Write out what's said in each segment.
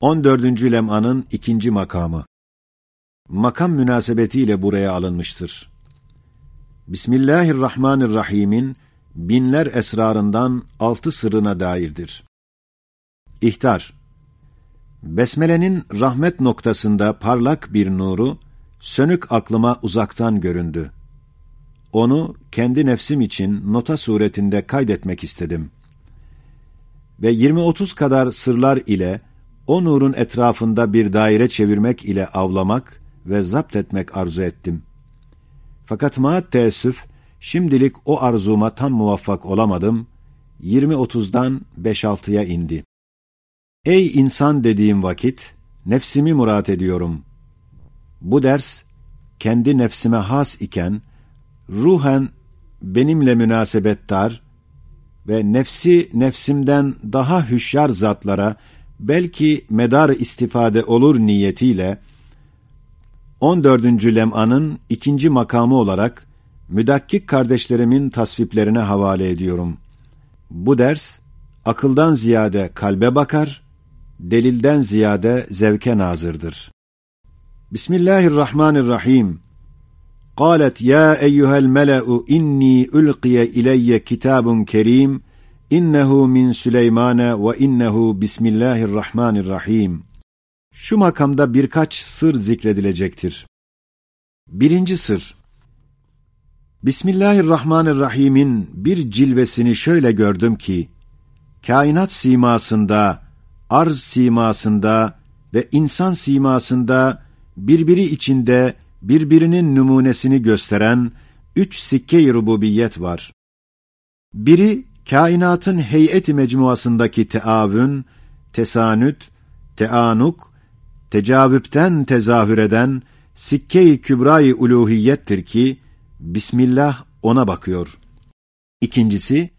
14. lem'anın ikinci makamı. Makam münasebetiyle buraya alınmıştır. Bismillahirrahmanirrahim'in binler esrarından altı sırrına dairdir. İhtar Besmele'nin rahmet noktasında parlak bir nuru, sönük aklıma uzaktan göründü. Onu kendi nefsim için nota suretinde kaydetmek istedim. Ve 20-30 kadar sırlar ile o nurun etrafında bir daire çevirmek ile avlamak ve zapt etmek arzu ettim. Fakat maat teessüf, şimdilik o arzuma tam muvaffak olamadım, 20-30'dan 5-6'ya indi. Ey insan dediğim vakit, nefsimi murat ediyorum. Bu ders, kendi nefsime has iken, ruhen benimle münasebettar ve nefsi nefsimden daha hüşyar zatlara belki medar istifade olur niyetiyle 14. lem'anın ikinci makamı olarak müdakkik kardeşlerimin tasviplerine havale ediyorum. Bu ders akıldan ziyade kalbe bakar, delilden ziyade zevke nazırdır. Bismillahirrahmanirrahim. قالت يا أيها الملأ إني ألقي إلي كتاب كريم İnnehu min Süleymane ve innehu bismillahirrahmanirrahim. Şu makamda birkaç sır zikredilecektir. Birinci sır. Bismillahirrahmanirrahim'in bir cilvesini şöyle gördüm ki, kainat simasında, arz simasında ve insan simasında birbiri içinde birbirinin numunesini gösteren üç sikke-i rububiyet var. Biri kainatın heyeti mecmuasındaki teavün, tesanüt, teanuk, tecavüpten tezahür eden sikke-i kübra-i uluhiyettir ki, Bismillah ona bakıyor. İkincisi,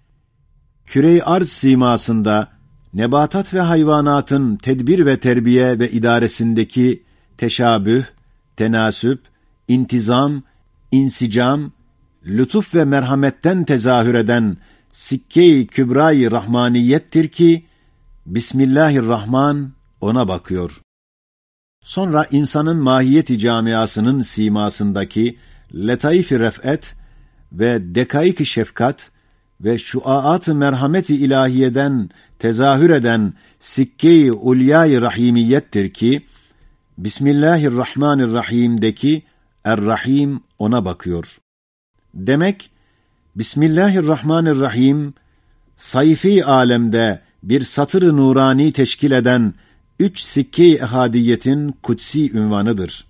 küre-i arz simasında, nebatat ve hayvanatın tedbir ve terbiye ve idaresindeki teşabüh, tenasüp, intizam, insicam, lütuf ve merhametten tezahür eden sikke-i kübra-i rahmaniyettir ki, Bismillahirrahman ona bakıyor. Sonra insanın mahiyeti camiasının simasındaki letaif-i ref'et ve dekaik-i şefkat ve şuaat-ı merhameti ilahiyeden tezahür eden sikke-i ulya-i rahimiyettir ki, Bismillahirrahmanirrahim'deki Er-Rahim ona bakıyor. Demek, Bismillahirrahmanirrahim, sayfi alemde bir satır nurani teşkil eden üç sikke-i ehadiyetin kutsi ünvanıdır.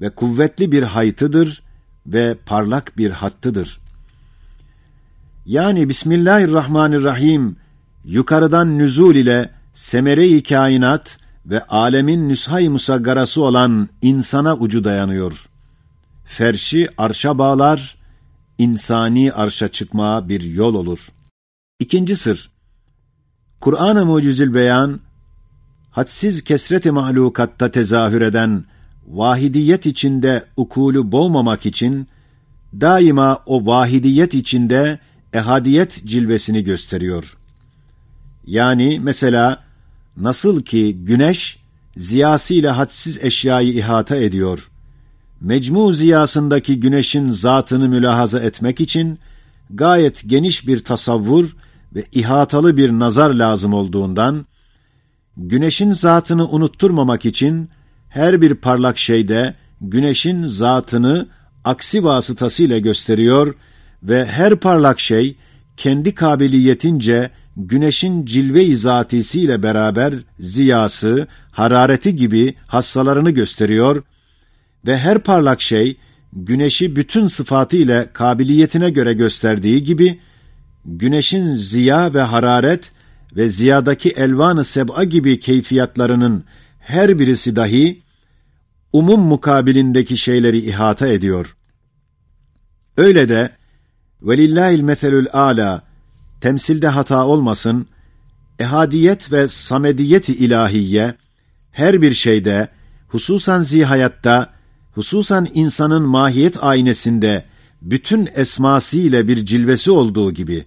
Ve kuvvetli bir haytıdır ve parlak bir hattıdır. Yani Bismillahirrahmanirrahim, yukarıdan nüzul ile semere-i kainat ve alemin nüshay musaggarası olan insana ucu dayanıyor. Ferşi arşa bağlar, insani arşa çıkmaya bir yol olur. İkinci sır, Kur'an-ı Mucizül Beyan, hadsiz kesret-i mahlukatta tezahür eden vahidiyet içinde ukulu boğmamak için, daima o vahidiyet içinde ehadiyet cilvesini gösteriyor. Yani mesela nasıl ki güneş ziyasıyla hadsiz eşyayı ihata ediyor. Mecmu ziyasındaki güneşin zatını mülahaza etmek için gayet geniş bir tasavvur ve ihatalı bir nazar lazım olduğundan güneşin zatını unutturmamak için her bir parlak şeyde güneşin zatını aksi vasıtasıyla gösteriyor ve her parlak şey kendi kabiliyetince güneşin cilve-i zatisiyle beraber ziyası, harareti gibi hassalarını gösteriyor ve her parlak şey güneşi bütün sıfatı ile kabiliyetine göre gösterdiği gibi güneşin ziya ve hararet ve ziyadaki elvan-ı seb'a gibi keyfiyatlarının her birisi dahi umum mukabilindeki şeyleri ihata ediyor. Öyle de velillahil meselül ala temsilde hata olmasın, ehadiyet ve samediyet-i ilahiye her bir şeyde, hususan zihayatta, hususan insanın mahiyet aynesinde bütün esması ile bir cilvesi olduğu gibi,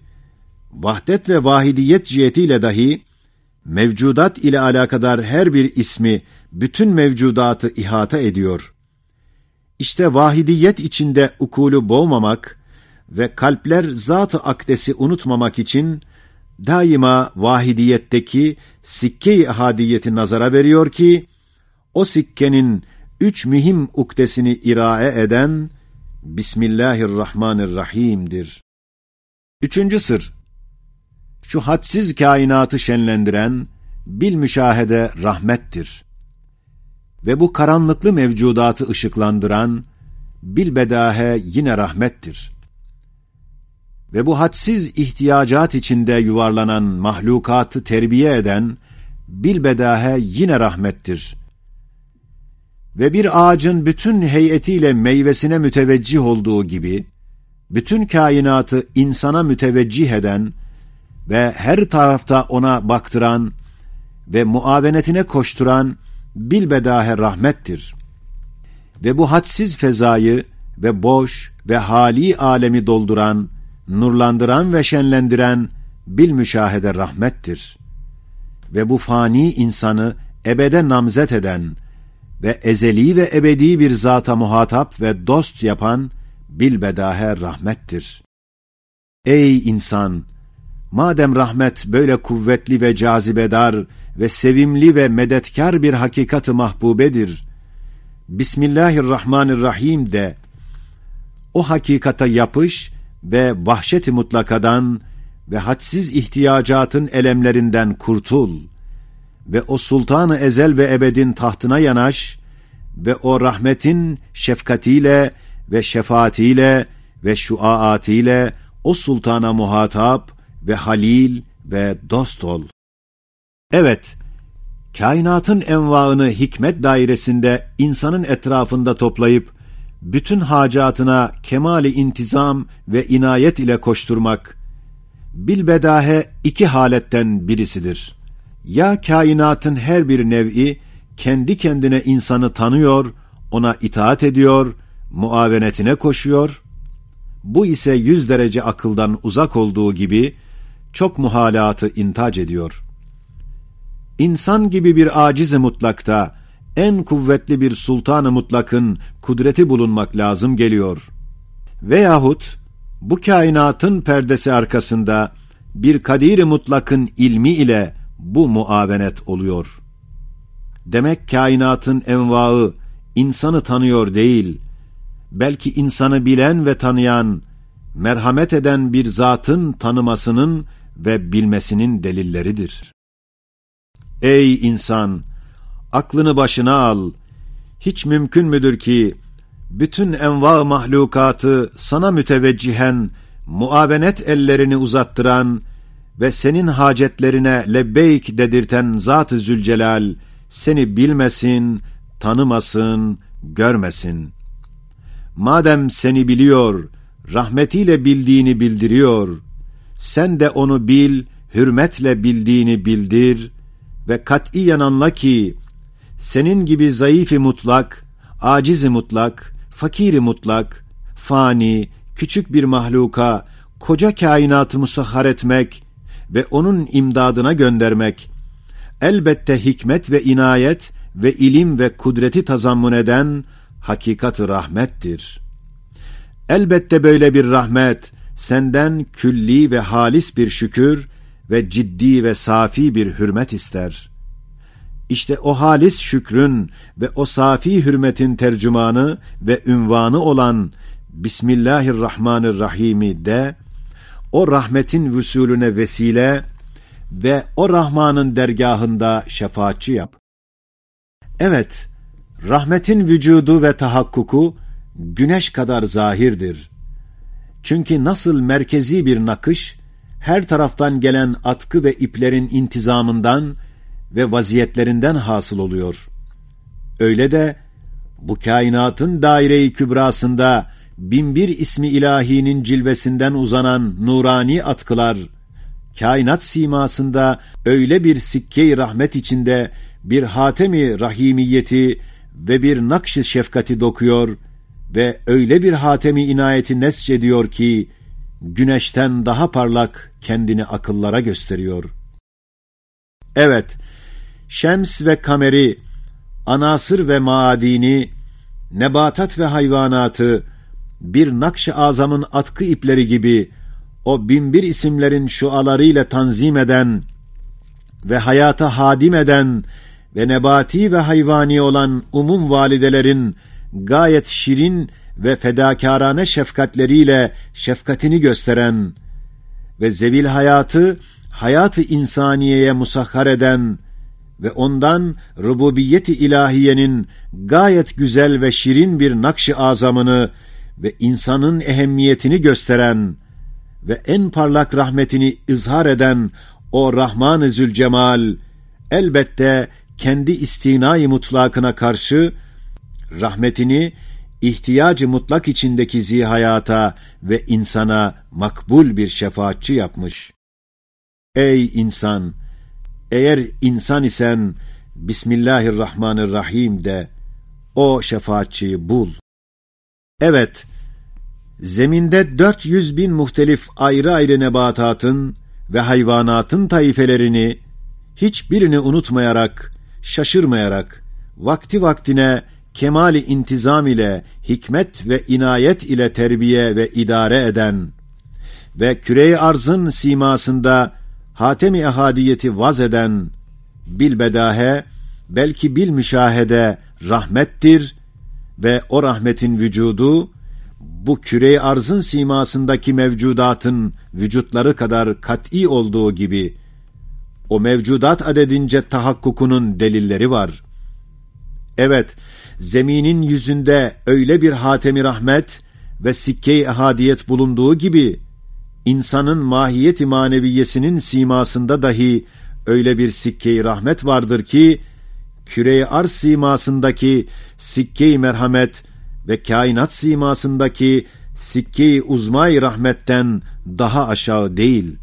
vahdet ve vahidiyet cihetiyle dahi mevcudat ile alakadar her bir ismi bütün mevcudatı ihata ediyor. İşte vahidiyet içinde ukulu boğmamak ve kalpler zat-ı akdesi unutmamak için daima vahidiyetteki sikke-i ahadiyeti nazara veriyor ki, o sikkenin üç mühim ukdesini irae eden Bismillahirrahmanirrahim'dir. Üçüncü sır, şu hadsiz kainatı şenlendiren bil müşahede rahmettir. Ve bu karanlıklı mevcudatı ışıklandıran bil bedahe yine rahmettir. Ve bu hadsiz ihtiyacat içinde yuvarlanan mahlukatı terbiye eden bil bedahe yine rahmettir. Ve bir ağacın bütün heyetiyle meyvesine müteveccih olduğu gibi, bütün kainatı insana müteveccih eden ve her tarafta ona baktıran ve muavenetine koşturan bilbedahe rahmettir. Ve bu hadsiz fezayı ve boş ve hali alemi dolduran, nurlandıran ve şenlendiren bil müşahede rahmettir. Ve bu fani insanı ebede namzet eden ve ezeli ve ebedi bir zata muhatap ve dost yapan bilbedahe rahmettir. Ey insan! Madem rahmet böyle kuvvetli ve cazibedar ve sevimli ve medetkar bir hakikati mahbubedir, Bismillahirrahmanirrahim de o hakikata yapış ve vahşeti mutlakadan ve hadsiz ihtiyacatın elemlerinden kurtul ve o sultanı ezel ve ebedin tahtına yanaş ve o rahmetin şefkatiyle ve şefaatiyle ve şuaatiyle o sultana muhatap ve halil ve dost ol. Evet, kainatın envaını hikmet dairesinde insanın etrafında toplayıp, bütün hacatına kemali intizam ve inayet ile koşturmak, bilbedahe iki haletten birisidir. Ya kainatın her bir nev'i, kendi kendine insanı tanıyor, ona itaat ediyor, muavenetine koşuyor, bu ise yüz derece akıldan uzak olduğu gibi, çok muhalatı intac ediyor. İnsan gibi bir aciz mutlakta, en kuvvetli bir sultanı mutlakın kudreti bulunmak lazım geliyor. Veyahut, bu kainatın perdesi arkasında, bir kadir mutlakın ilmi ile bu muavenet oluyor. Demek kainatın envaı, insanı tanıyor değil, belki insanı bilen ve tanıyan, merhamet eden bir zatın tanımasının ve bilmesinin delilleridir. Ey insan! Aklını başına al. Hiç mümkün müdür ki, bütün enva mahlukatı sana müteveccihen, muavenet ellerini uzattıran ve senin hacetlerine lebbeyk dedirten Zat-ı Zülcelal, seni bilmesin, tanımasın, görmesin. Madem seni biliyor, rahmetiyle bildiğini bildiriyor, sen de onu bil, hürmetle bildiğini bildir ve katiyen anla ki, senin gibi zayıf mutlak, aciz mutlak, fakiri mutlak, fani, küçük bir mahluka, koca kainatı musahhar etmek ve onun imdadına göndermek, elbette hikmet ve inayet ve ilim ve kudreti tazammun eden hakikat rahmettir. Elbette böyle bir rahmet, senden külli ve halis bir şükür ve ciddi ve safi bir hürmet ister. İşte o halis şükrün ve o safi hürmetin tercümanı ve ünvanı olan Bismillahirrahmanirrahim'i de o rahmetin vüsulüne vesile ve o Rahman'ın dergahında şefaatçi yap. Evet, rahmetin vücudu ve tahakkuku güneş kadar zahirdir. Çünkü nasıl merkezi bir nakış, her taraftan gelen atkı ve iplerin intizamından ve vaziyetlerinden hasıl oluyor. Öyle de bu kainatın daire-i kübrasında binbir ismi ilahinin cilvesinden uzanan nurani atkılar, kainat simasında öyle bir sikke-i rahmet içinde bir hatemi rahimiyeti ve bir nakş şefkati dokuyor ve öyle bir hatemi inayeti nesç ediyor ki, güneşten daha parlak kendini akıllara gösteriyor. Evet, şems ve kameri, anasır ve maadini, nebatat ve hayvanatı, bir nakş-ı azamın atkı ipleri gibi o binbir isimlerin şualarıyla tanzim eden ve hayata hadim eden ve nebati ve hayvani olan umum validelerin gayet şirin ve fedakârane şefkatleriyle şefkatini gösteren ve zevil hayatı hayatı insaniyeye musahhar eden ve ondan rububiyeti ilahiyenin gayet güzel ve şirin bir nakş-ı azamını ve insanın ehemmiyetini gösteren ve en parlak rahmetini izhar eden o Rahman-ı Zülcemal elbette kendi istinayı mutlakına karşı rahmetini ihtiyacı mutlak içindeki zihayata ve insana makbul bir şefaatçi yapmış. Ey insan! Eğer insan isen Bismillahirrahmanirrahim de o şefaatçiyi bul. Evet, zeminde 400 bin muhtelif ayrı ayrı nebatatın ve hayvanatın taifelerini hiçbirini unutmayarak, şaşırmayarak, vakti vaktine kemali intizam ile, hikmet ve inayet ile terbiye ve idare eden ve küre arzın simasında hatemi ehadiyeti vaz eden bilbedahe, belki bil müşahede rahmettir ve o rahmetin vücudu, bu küre arzın simasındaki mevcudatın vücutları kadar kat'i olduğu gibi, o mevcudat adedince tahakkukunun delilleri var. Evet, zeminin yüzünde öyle bir hatemi rahmet ve sikke-i ehadiyet bulunduğu gibi, insanın mahiyeti maneviyesinin simasında dahi öyle bir sikke-i rahmet vardır ki, küre-i arz simasındaki sikke-i merhamet ve kainat simasındaki sikke-i uzmay rahmetten daha aşağı değil.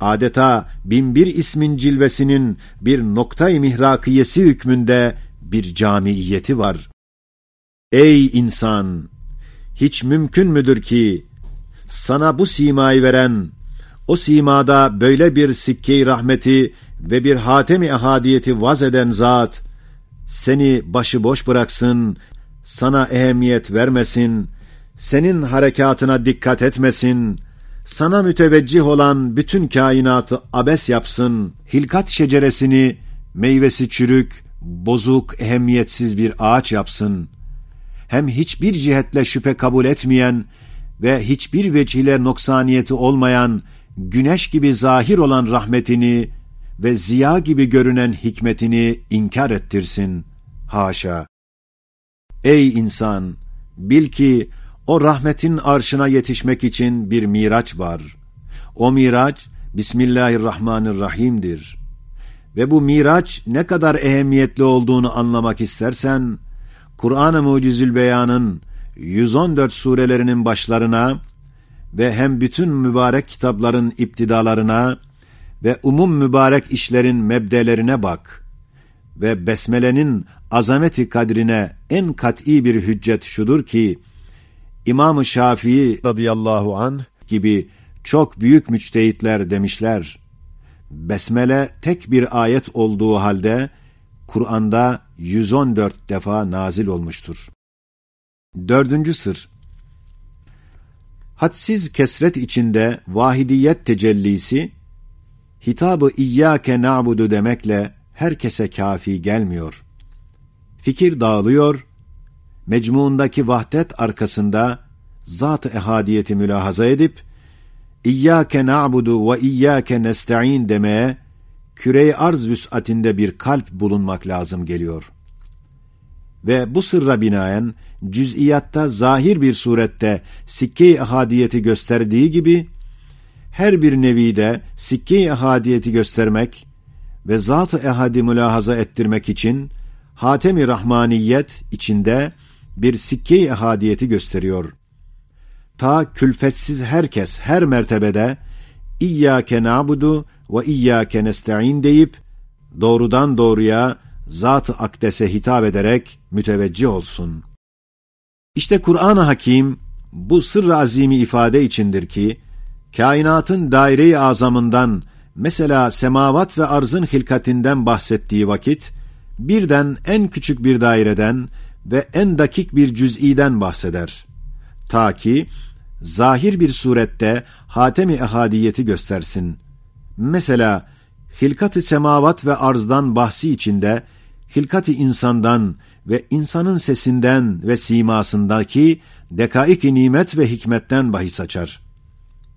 Adeta binbir ismin cilvesinin bir noktay mihrakiyesi hükmünde bir camiiyeti var. Ey insan! Hiç mümkün müdür ki sana bu simayı veren, o simada böyle bir sikke rahmeti ve bir hatemi ehadiyeti vaz eden zat, seni başıboş bıraksın, sana ehemmiyet vermesin, senin harekatına dikkat etmesin, sana müteveccih olan bütün kainatı abes yapsın, hilkat şeceresini, meyvesi çürük, bozuk, ehemmiyetsiz bir ağaç yapsın. Hem hiçbir cihetle şüphe kabul etmeyen ve hiçbir vecihle noksaniyeti olmayan, güneş gibi zahir olan rahmetini ve ziya gibi görünen hikmetini inkar ettirsin. Haşa! Ey insan! Bil ki o rahmetin arşına yetişmek için bir miraç var. O miraç Bismillahirrahmanirrahim'dir. Ve bu miraç ne kadar ehemmiyetli olduğunu anlamak istersen, Kur'an-ı Mucizül Beyan'ın 114 surelerinin başlarına ve hem bütün mübarek kitapların iptidalarına ve umum mübarek işlerin mebdelerine bak ve besmelenin azameti kadrine en kat'i bir hüccet şudur ki İmam-ı Şafii radıyallahu an gibi çok büyük müçtehitler demişler. Besmele tek bir ayet olduğu halde Kur'an'da 114 defa nazil olmuştur. Dördüncü sır Hadsiz kesret içinde vahidiyet tecellisi, hitabı İyyâke na'budu demekle herkese kafi gelmiyor. Fikir dağılıyor, mecmuundaki vahdet arkasında zat-ı ehadiyeti mülahaza edip, İyyâke na'budu ve İyyâke nesta'in demeye, küre arz vüs'atinde bir kalp bulunmak lazım geliyor. Ve bu sırra binaen, cüz'iyatta zahir bir surette sikke-i ehadiyeti gösterdiği gibi, her bir nevide sikke-i ehadiyeti göstermek ve zat-ı ehadi mülahaza ettirmek için, Hatem-i Rahmaniyet içinde bir sikke-i ehadiyeti gösteriyor. Ta külfetsiz herkes her mertebede İyyâke na'budu ve İyyâke nesta'in deyip doğrudan doğruya Zat-ı Akdes'e hitap ederek müteveccih olsun. İşte Kur'an-ı Hakim bu sırrı azimi ifade içindir ki kainatın daire-i azamından Mesela semavat ve arzın hilkatinden bahsettiği vakit, birden en küçük bir daireden ve en dakik bir cüz'iden bahseder. Ta ki, zahir bir surette hatemi ehadiyeti göstersin. Mesela, hilkat-ı semavat ve arzdan bahsi içinde, hilkat-ı insandan ve insanın sesinden ve simasındaki dekaik-i nimet ve hikmetten bahis açar.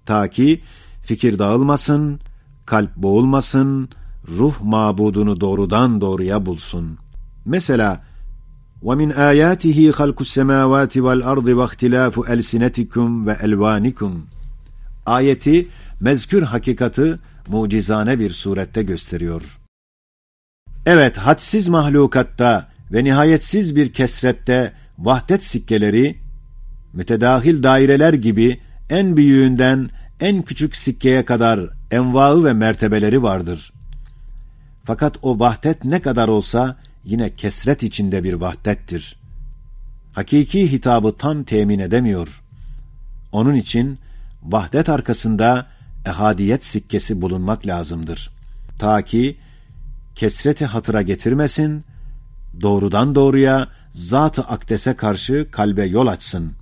Ta ki, fikir dağılmasın, kalp boğulmasın, ruh mabudunu doğrudan doğruya bulsun. Mesela, وَمِنْ آيَاتِهِ خَلْقُ السَّمَاوَاتِ وَالْأَرْضِ وَاخْتِلَافُ أَلْسِنَتِكُمْ وَأَلْوَانِكُمْ Ayeti, mezkür hakikati mucizane bir surette gösteriyor. Evet, hadsiz mahlukatta ve nihayetsiz bir kesrette vahdet sikkeleri, mütedahil daireler gibi en büyüğünden en küçük sikkeye kadar envaı ve mertebeleri vardır. Fakat o vahdet ne kadar olsa yine kesret içinde bir vahdettir. Hakiki hitabı tam temin edemiyor. Onun için vahdet arkasında ehadiyet sikkesi bulunmak lazımdır. Ta ki kesreti hatıra getirmesin, doğrudan doğruya zat-ı akdese karşı kalbe yol açsın.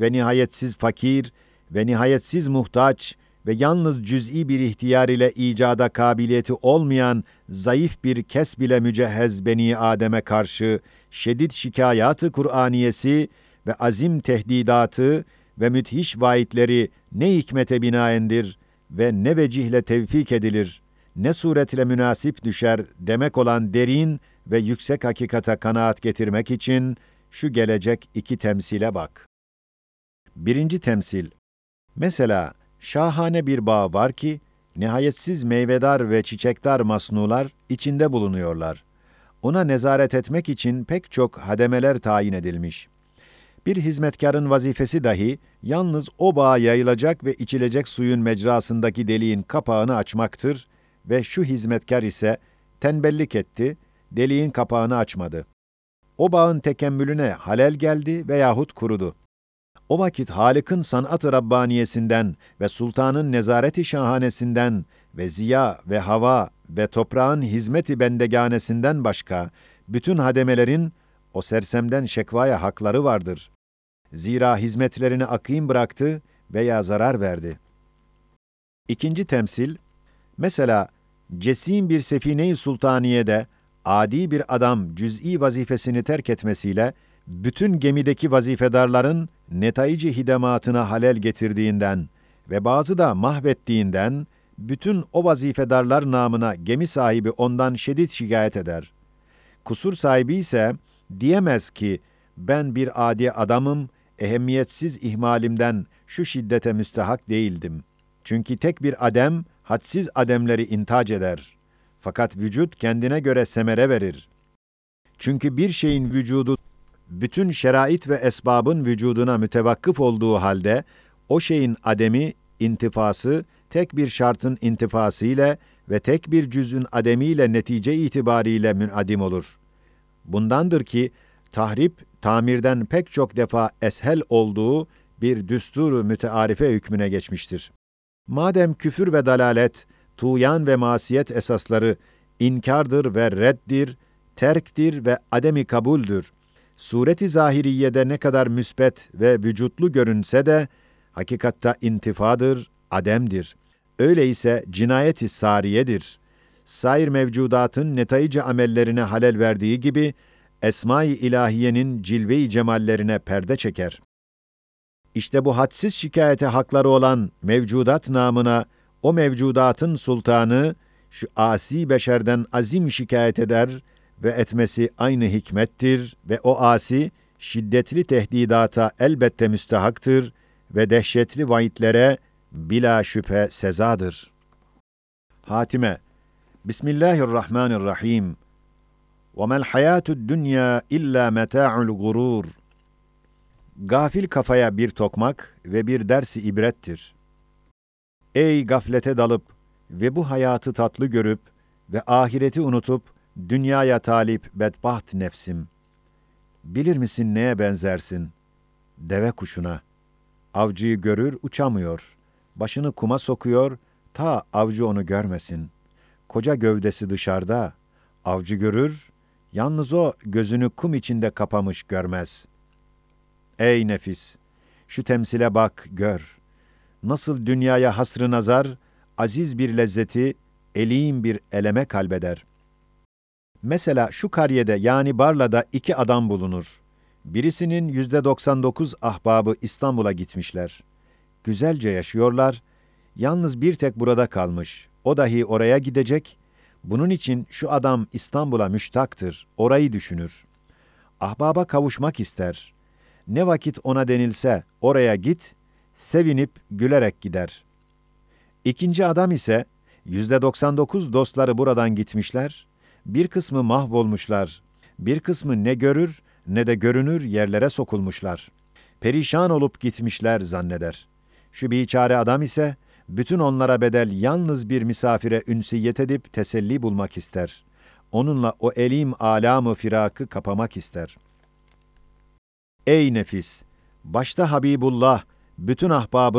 Ve nihayetsiz fakir ve nihayetsiz muhtaç ve yalnız cüz'i bir ihtiyar ile icada kabiliyeti olmayan zayıf bir kes bile mücehhez beni Adem'e karşı şedid şikayatı Kur'aniyesi ve azim tehdidatı ve müthiş vaidleri ne hikmete binaendir ve ne vecihle tevfik edilir, ne suretle münasip düşer demek olan derin ve yüksek hakikata kanaat getirmek için şu gelecek iki temsile bak. Birinci temsil, mesela şahane bir bağ var ki, nihayetsiz meyvedar ve çiçekdar masnular içinde bulunuyorlar. Ona nezaret etmek için pek çok hademeler tayin edilmiş. Bir hizmetkarın vazifesi dahi yalnız o bağa yayılacak ve içilecek suyun mecrasındaki deliğin kapağını açmaktır ve şu hizmetkar ise tembellik etti, deliğin kapağını açmadı. O bağın tekemmülüne halel geldi veyahut kurudu. O vakit Halık'ın sanat-ı Rabbaniyesinden ve sultanın nezareti şahanesinden ve ziya ve hava ve toprağın hizmeti bendeganesinden başka bütün hademelerin o sersemden şekvaya hakları vardır. Zira hizmetlerini akîm bıraktı veya zarar verdi. İkinci temsil, mesela cesim bir sefine-i sultaniyede adi bir adam cüz'i vazifesini terk etmesiyle bütün gemideki vazifedarların netayici hidematına halel getirdiğinden ve bazı da mahvettiğinden, bütün o vazifedarlar namına gemi sahibi ondan şiddet şikayet eder. Kusur sahibi ise diyemez ki, ben bir adi adamım, ehemmiyetsiz ihmalimden şu şiddete müstehak değildim. Çünkü tek bir adem, hadsiz ademleri intac eder. Fakat vücut kendine göre semere verir. Çünkü bir şeyin vücudu bütün şerait ve esbabın vücuduna mütevakkıf olduğu halde, o şeyin ademi, intifası, tek bir şartın intifası ile ve tek bir cüz'ün ademiyle netice itibariyle münadim olur. Bundandır ki, tahrip, tamirden pek çok defa eshel olduğu bir düsturu mütearife hükmüne geçmiştir. Madem küfür ve dalalet, tuyan ve masiyet esasları inkardır ve reddir, terktir ve ademi kabuldür sureti zahiriyede ne kadar müsbet ve vücutlu görünse de, hakikatta intifadır, ademdir. Öyleyse cinayeti sariyedir. Sair mevcudatın netayici amellerine halel verdiği gibi, Esma-i İlahiye'nin cilve-i cemallerine perde çeker. İşte bu hadsiz şikayete hakları olan mevcudat namına o mevcudatın sultanı şu asi beşerden azim şikayet eder ve etmesi aynı hikmettir ve o asi şiddetli tehdidata elbette müstehaktır ve dehşetli vaidlere bila şüphe sezadır. Hatime Bismillahirrahmanirrahim. وَمَا الْحَيَاتُ الدُّنْيَا illa مَتَاعُ gurur. Gafil kafaya bir tokmak ve bir dersi ibrettir. Ey gaflete dalıp ve bu hayatı tatlı görüp ve ahireti unutup Dünyaya talip bedbaht nefsim. Bilir misin neye benzersin? Deve kuşuna. Avcıyı görür uçamıyor. Başını kuma sokuyor, Ta avcı onu görmesin. Koca gövdesi dışarıda. Avcı görür, yalnız o gözünü kum içinde kapamış görmez. Ey nefis! Şu temsile bak, gör. Nasıl dünyaya hasrı nazar, aziz bir lezzeti, eliyim bir eleme kalbeder. Mesela şu kariyede yani Barla'da iki adam bulunur. Birisinin yüzde 99 ahbabı İstanbul'a gitmişler. Güzelce yaşıyorlar, yalnız bir tek burada kalmış. O dahi oraya gidecek, bunun için şu adam İstanbul'a müştaktır, orayı düşünür. Ahbaba kavuşmak ister. Ne vakit ona denilse oraya git, sevinip gülerek gider. İkinci adam ise yüzde 99 dostları buradan gitmişler, bir kısmı mahvolmuşlar, bir kısmı ne görür ne de görünür yerlere sokulmuşlar. Perişan olup gitmişler zanneder. Şu biçare adam ise bütün onlara bedel yalnız bir misafire ünsiyet edip teselli bulmak ister. Onunla o elim alamı firakı kapamak ister. Ey nefis! Başta Habibullah, bütün ahbabın